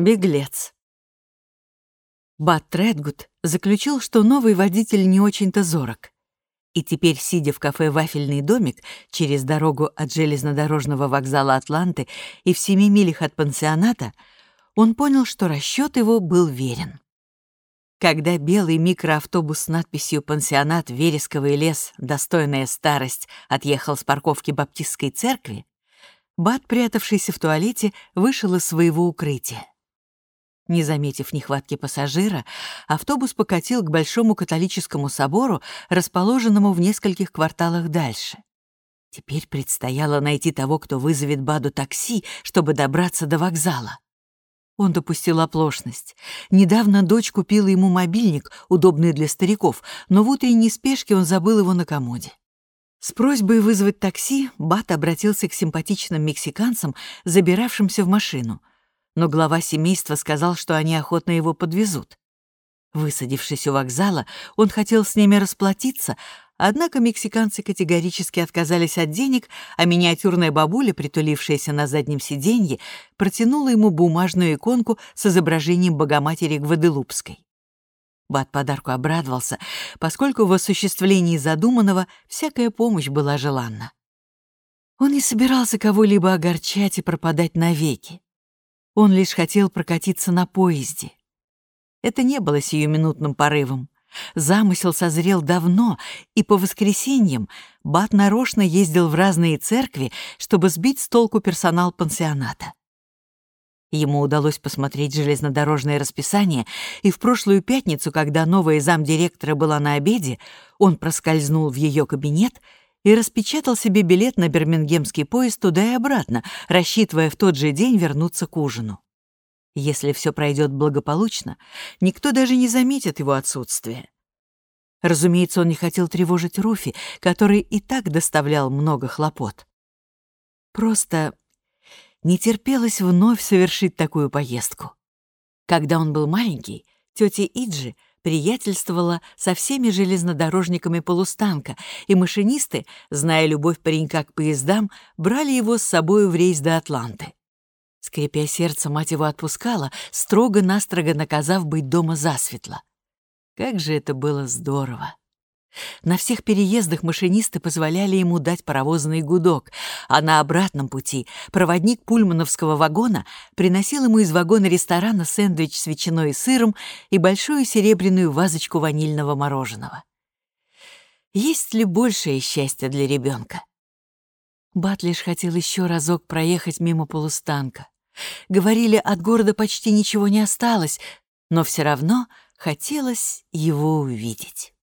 Беглец. Бат Тредгуд заключил, что новый водитель не очень-то зорок. И теперь, сидя в кафе «Вафельный домик» через дорогу от железнодорожного вокзала Атланты и в семи милях от пансионата, он понял, что расчет его был верен. Когда белый микроавтобус с надписью «Пансионат Вересковый лес. Достойная старость» отъехал с парковки Баптистской церкви, Бат, прятавшийся в туалете, вышел из своего укрытия. Не заметив нехватки пассажира, автобус покатил к Большому католическому собору, расположенному в нескольких кварталах дальше. Теперь предстояло найти того, кто вызовет Баду такси, чтобы добраться до вокзала. Он допустил оплошность. Недавно дочь купила ему мобильник, удобный для стариков, но в утренней спешке он забыл его на комоде. С просьбой вызвать такси Бат обратился к симпатичным мексиканцам, забиравшимся в машину но глава семейства сказал, что они охотно его подвезут. Высадившись у вокзала, он хотел с ними расплатиться, однако мексиканцы категорически отказались от денег, а миниатюрная бабуля, притулившаяся на заднем сиденье, протянула ему бумажную иконку с изображением Богоматери Гваделупской. Бат подарку обрадовался, поскольку в осуществлении задуманного всякая помощь была желанна. Он не собирался кого-либо огорчать и пропадать навеки. Он лишь хотел прокатиться на поезде. Это не было сиюминутным порывом. Замысел созрел давно, и по воскресеньям Бат нарочно ездил в разные церкви, чтобы сбить с толку персонал пансионата. Ему удалось посмотреть железнодорожное расписание, и в прошлую пятницу, когда новая замдиректора была на обеде, он проскользнул в ее кабинет — и распечатал себе билет на бирмингемский поезд туда и обратно, рассчитывая в тот же день вернуться к ужину. Если все пройдет благополучно, никто даже не заметит его отсутствие. Разумеется, он не хотел тревожить Руфи, который и так доставлял много хлопот. Просто не терпелось вновь совершить такую поездку. Когда он был маленький, тетя Иджи — приятельствовала со всеми железнодорожниками полустанка, и машинисты, зная любовь паренька к поездам, брали его с собою в рейс до Атланты. Скрипя сердце, мать его отпускала, строго-настрого наказав быть дома засветло. Как же это было здорово! На всех переездах машинисты позволяли ему дать паровозный гудок, а на обратном пути проводник пульмановского вагона приносил ему из вагона ресторана сэндвич с ветчиной и сыром и большую серебряную вазочку ванильного мороженого. Есть ли большее счастье для ребенка? Бат лишь хотел еще разок проехать мимо полустанка. Говорили, от города почти ничего не осталось, но все равно хотелось его увидеть.